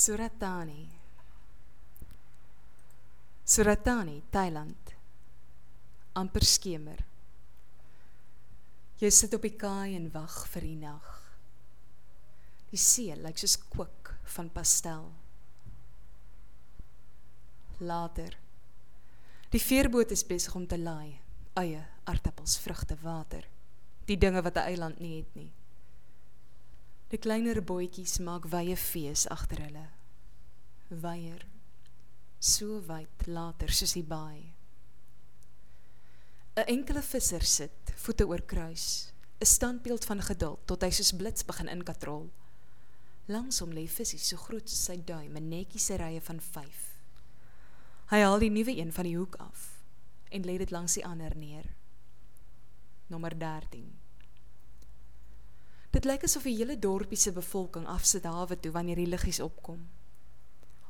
Suratani. Suratani, Thailand. amper skemer. Jy sit op die kaai en wag vir die nag. Die see lyk soos kook van pastel. Later. Die veerboot is besig om te laai. Eie, aardappels, vrugte, water. Die dinge wat 'n eiland nie het nie. Die kleiner bootjies maak wye fees agter hulle. Weier. So wyd later soos die baai. 'n enkele visser sit, voete oor kruis, 'n standbeeld van geduld tot hy soos blits begin inkatrol. Langs hom lê visse so groot soos sy duim, 'n netjiese rye van 5. Hy haal die nuwe een van die hoek af en lê dit langs die ander neer. Nommer 13. Dit lyk asof die hele dorpie se bevolking afsit hawe toe wanneer die liggies opkom.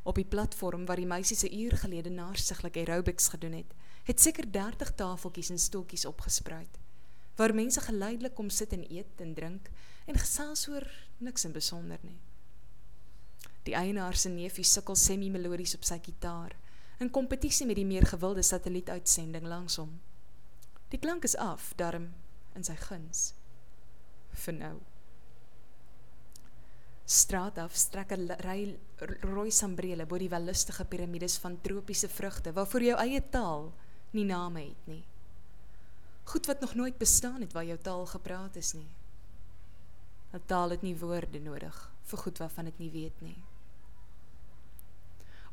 Op die platform waar die meisies 'n uur gelede naarsiglik aerobics gedoen het, het seker 30 tafeltjies en stoeltjies opgespruit waar mense geleidelik kom sit en eet en drink en gesels oor niks in besonder nie. Die eienaar se neefie sukkel semi-melodies op sy gitaar in kompetisie met die meer gewilde satellietuitsending langs hom. Die klank is af, darm in sy guns. Vir nou straat af strek 'n ry rooi sambrele bo die wellustige piramides van tropiese vrugte waarvoor jou eie taal nie name het nie. Goed wat nog nooit bestaan het waar jou taal gepraat is nie. 'n Taal het nie woorde nodig vir goed waarvan dit nie weet nie.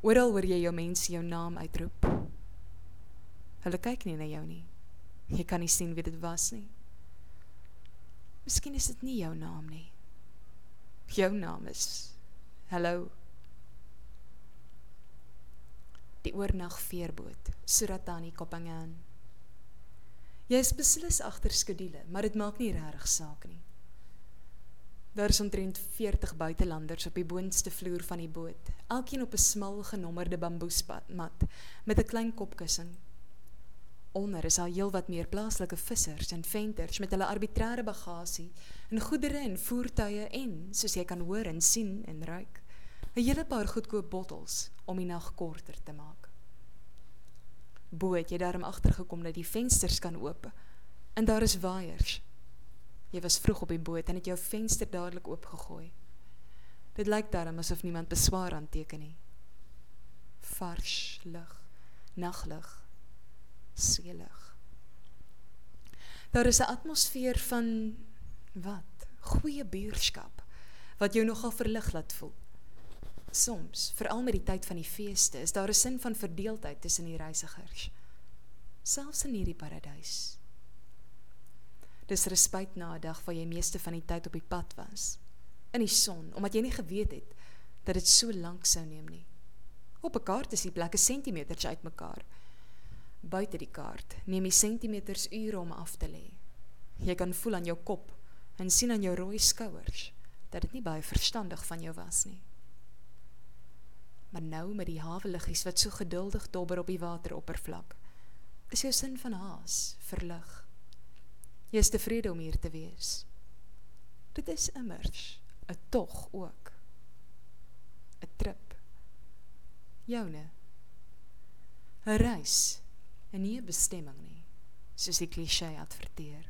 Oral hoor jy jou mense jou naam uitroep. Hulle kyk nie na jou nie. Jy kan nie sien wie dit was nie. Miskien is dit nie jou naam nie. Jou naam is Hallo. Die oornag veerboot, Suratani Kopangan. Jy is beslis agter skedule, maar dit maak nie regtig saak nie. Daar is omtrent 40 buitelanders op die boonste vloer van die boot, elkeen op 'n smal genommerde bamboespad mat met 'n klein kopkussing Onder is al heelwat meer plaaslike vissers en venters met hulle arbitrêre bagasie en goedere en voertuie en soos jy kan hoor en sien en ruik 'n hele paar goedkoop bottels om die nag korter te maak. Bo het jy daarom agtergekom dat die vensters kan oop en daar is waaiers. Jy was vroeg op die boot en het jou venster dadelik oopgegooi. Dit lyk daarom asof niemand beswaar aanteken nie. Vars lig, naglig selig. Daar is 'n atmosfeer van wat? Goeie buurskap wat jou nogal verlig laat voel. Soms, veral met die tyd van die feeste, is daar 'n sin van verdeeldheid tussen die reisigers. Selfs in hierdie paradys. Dis respek na 'n dag waar jy meeste van die tyd op die pad was in die son, omdat jy nie geweet het dat dit so lank sou neem nie. Op 'n kaart is die plekke sentimeters uitmekaar buite die kaart neem die sentimeters ure om af te lê. Jy kan voel aan jou kop en sien aan jou rooi skouers dat dit nie baie verstandig van jou was nie. Maar nou met die haweliggies wat so geduldig dobber op die wateroppervlak, is jou sin van haas verlig. Jy is tevrede om hier te wees. Dit is immers 'n tog ook. 'n Trip. Joune. 'n Reis en nie 'n bestemming nie, soos die klise adverteer.